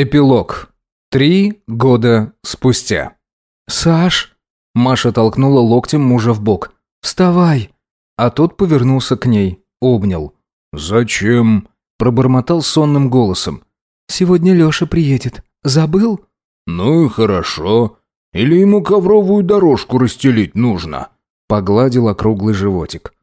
Эпилог. Три года спустя. «Саш!» Маша толкнула локтем мужа в бок. «Вставай!» А тот повернулся к ней, обнял. «Зачем?» Пробормотал сонным голосом. «Сегодня Леша приедет. Забыл?» «Ну и хорошо. Или ему ковровую дорожку расстелить нужно?» Погладил округлый животик.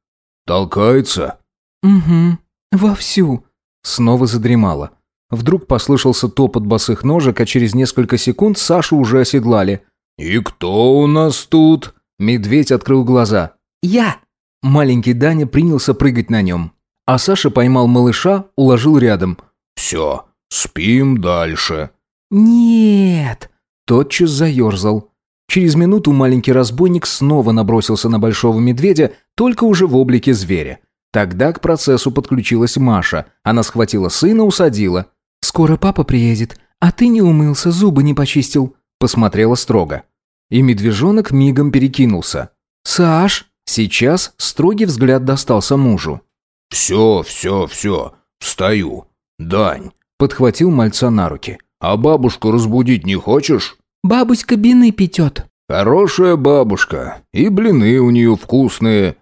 «Толкается?» «Угу. Вовсю». Снова задремала. Вдруг послышался топот босых ножек, а через несколько секунд Сашу уже оседлали. «И кто у нас тут?» Медведь открыл глаза. «Я!» Маленький Даня принялся прыгать на нем. А Саша поймал малыша, уложил рядом. «Все, спим дальше». «Нет!» Тотчас заерзал. Через минуту маленький разбойник снова набросился на большого медведя, только уже в облике зверя. Тогда к процессу подключилась Маша. Она схватила сына, усадила. «Скоро папа приедет, а ты не умылся, зубы не почистил», — посмотрела строго. И медвежонок мигом перекинулся. «Саш!» Сейчас строгий взгляд достался мужу. «Все, все, все, встаю. Дань!» Подхватил мальца на руки. «А бабушку разбудить не хочешь?» «Бабуська блины печет». «Хорошая бабушка. И блины у нее вкусные».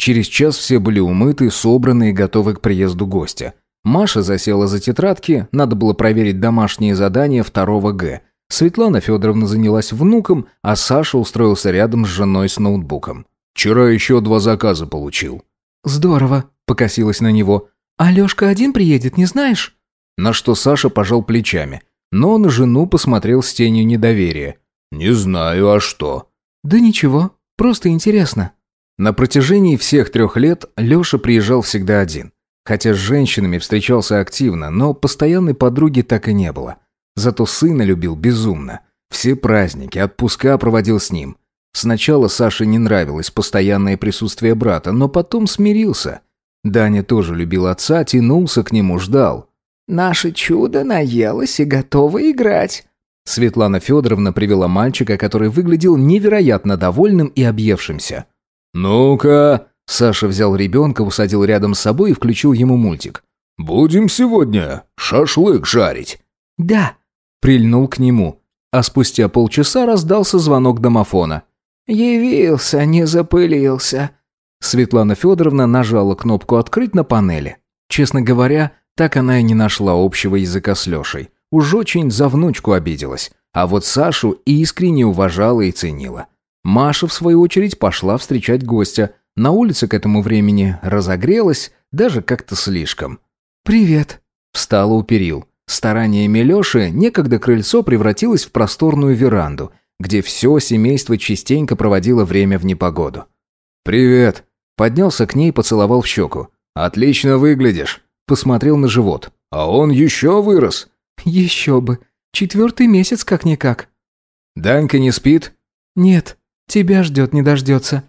Через час все были умыты, собраны и готовы к приезду гостя. Маша засела за тетрадки, надо было проверить домашние задания второго Г. Светлана Федоровна занялась внуком, а Саша устроился рядом с женой с ноутбуком. «Вчера еще два заказа получил». «Здорово», — покосилась на него. «Алешка один приедет, не знаешь?» На что Саша пожал плечами, но на жену посмотрел с тенью недоверия. «Не знаю, а что?» «Да ничего, просто интересно». На протяжении всех трех лет Леша приезжал всегда один. Хотя с женщинами встречался активно, но постоянной подруги так и не было. Зато сына любил безумно. Все праздники, отпуска проводил с ним. Сначала Саше не нравилось постоянное присутствие брата, но потом смирился. Даня тоже любил отца, тянулся к нему, ждал. «Наше чудо наелось и готово играть». Светлана Федоровна привела мальчика, который выглядел невероятно довольным и объевшимся. «Ну-ка», Саша взял ребенка, усадил рядом с собой и включил ему мультик. «Будем сегодня шашлык жарить». «Да». Прильнул к нему. А спустя полчаса раздался звонок домофона. «Явился, не запылился». Светлана Федоровна нажала кнопку «Открыть» на панели. Честно говоря, так она и не нашла общего языка с Лешей. Уж очень за внучку обиделась. А вот Сашу искренне уважала и ценила. Маша, в свою очередь, пошла встречать гостя – на улице к этому времени разогрелась, даже как-то слишком. «Привет», — встала у перил. Стараниями Лёши некогда крыльцо превратилось в просторную веранду, где все семейство частенько проводило время в непогоду. «Привет», — поднялся к ней и поцеловал в щеку. «Отлично выглядишь», — посмотрел на живот. «А он еще вырос». «Еще бы. Четвертый месяц как-никак». «Данька не спит?» «Нет, тебя ждет, не дождется».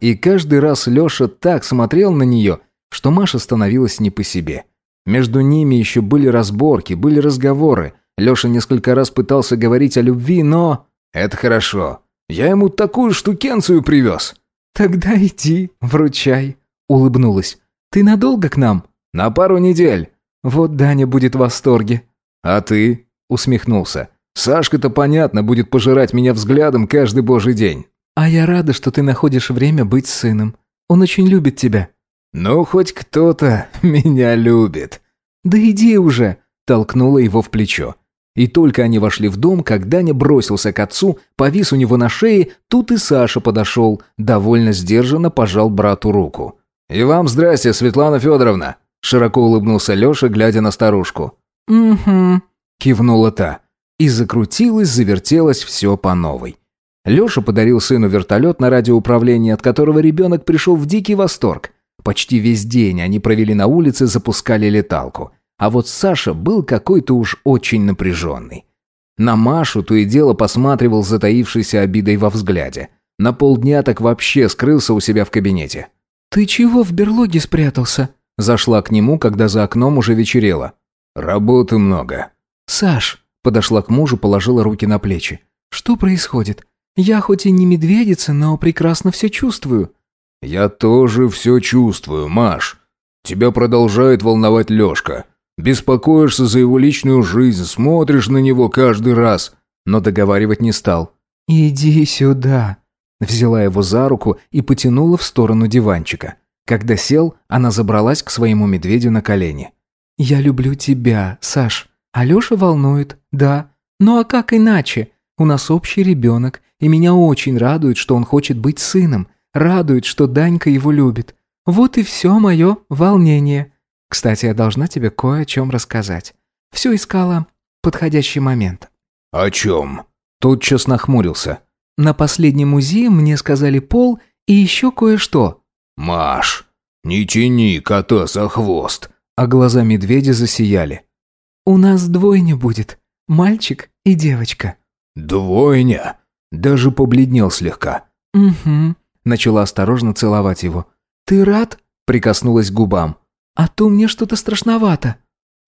И каждый раз Леша так смотрел на нее, что Маша становилась не по себе. Между ними еще были разборки, были разговоры. Леша несколько раз пытался говорить о любви, но... «Это хорошо. Я ему такую штукенцию привез». «Тогда иди, вручай», — улыбнулась. «Ты надолго к нам?» «На пару недель». «Вот Даня будет в восторге». «А ты?» — усмехнулся. «Сашка-то, понятно, будет пожирать меня взглядом каждый божий день». «А я рада, что ты находишь время быть сыном. Он очень любит тебя». «Ну, хоть кто-то меня любит». «Да иди уже!» – толкнула его в плечо. И только они вошли в дом, как Даня бросился к отцу, повис у него на шее, тут и Саша подошел, довольно сдержанно пожал брату руку. «И вам здрасте, Светлана Федоровна!» – широко улыбнулся Леша, глядя на старушку. «Угу», – кивнула та. И закрутилось, завертелось все по новой. Леша подарил сыну вертолет на радиоуправлении, от которого ребенок пришел в дикий восторг. Почти весь день они провели на улице, запускали леталку. А вот Саша был какой-то уж очень напряженный. На Машу то и дело посматривал с затаившейся обидой во взгляде. На полдня так вообще скрылся у себя в кабинете. «Ты чего в берлоге спрятался?» Зашла к нему, когда за окном уже вечерело. «Работы много». «Саш», подошла к мужу, положила руки на плечи. «Что происходит? Я хоть и не медведица, но прекрасно все чувствую». «Я тоже все чувствую, Маш. Тебя продолжает волновать Лешка. Беспокоишься за его личную жизнь, смотришь на него каждый раз. Но договаривать не стал. «Иди сюда», Взяла его за руку и потянула в сторону диванчика. Когда сел, она забралась к своему медведю на колени. «Я люблю тебя, Саш. Алёша волнует, да. Ну а как иначе? У нас общий ребенок, и меня очень радует, что он хочет быть сыном. Радует, что Данька его любит. Вот и все мое волнение. Кстати, я должна тебе кое о чем рассказать. Все искала подходящий момент». «О чем?» Тотчас нахмурился. На последнем музее мне сказали пол и еще кое-что». «Маш, не тяни кота за хвост», а глаза медведя засияли. «У нас двойня будет. Мальчик и девочка». «Двойня?» Даже побледнел слегка. «Угу». Начала осторожно целовать его. «Ты рад?» Прикоснулась к губам. «А то мне что-то страшновато».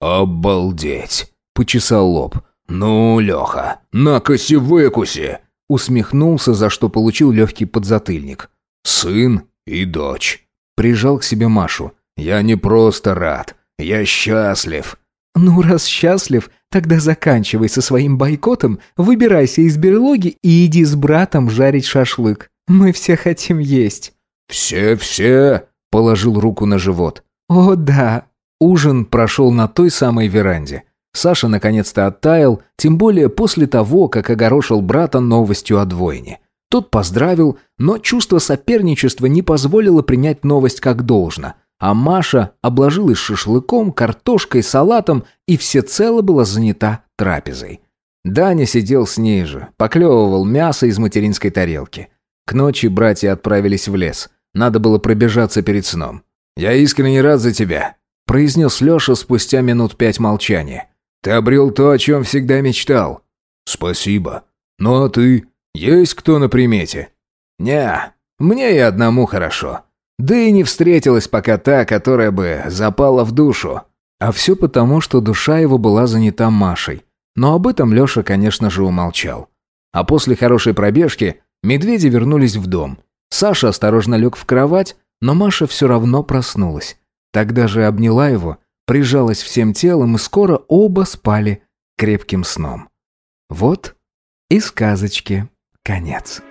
«Обалдеть!» Почесал лоб. «Ну, Леха, накоси выкуси!» Усмехнулся, за что получил легкий подзатыльник. «Сын и дочь». Прижал к себе Машу. «Я не просто рад, я счастлив». «Ну, раз счастлив, тогда заканчивай со своим бойкотом, выбирайся из берлоги и иди с братом жарить шашлык. Мы все хотим есть». «Все-все», — положил руку на живот. «О, да». Ужин прошел на той самой веранде. Саша наконец-то оттаял, тем более после того, как огорошил брата новостью о двойне. Тот поздравил, но чувство соперничества не позволило принять новость как должно. А Маша обложилась шашлыком, картошкой, салатом и всецело была занята трапезой. Даня сидел с ней же, поклевывал мясо из материнской тарелки. К ночи братья отправились в лес. Надо было пробежаться перед сном. «Я искренне рад за тебя», – произнес Леша спустя минут пять молчания. Ты обрел то, о чем всегда мечтал». «Спасибо. Ну а ты? Есть кто на примете?» «Не, мне и одному хорошо. Да и не встретилась пока та, которая бы запала в душу. А все потому, что душа его была занята Машей. Но об этом Леша, конечно же, умолчал. А после хорошей пробежки медведи вернулись в дом. Саша осторожно лег в кровать, но Маша все равно проснулась. Тогда же обняла его прижалась всем телом, и скоро оба спали крепким сном. Вот и сказочке конец.